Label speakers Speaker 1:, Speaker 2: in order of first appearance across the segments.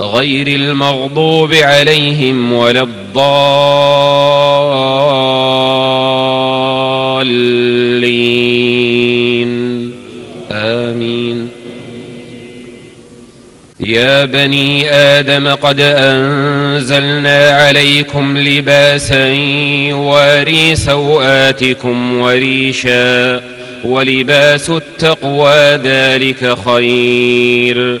Speaker 1: غير المغضوب عليهم ولا الضالين. آمين. يا بني آدم قد أنزلنا عليكم لباسا يواري سوآتكم وريشا ولباس التقوى ذلك خير.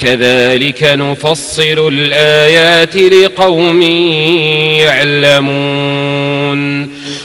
Speaker 1: كذلك نفصل الآيات لقوم يعلمون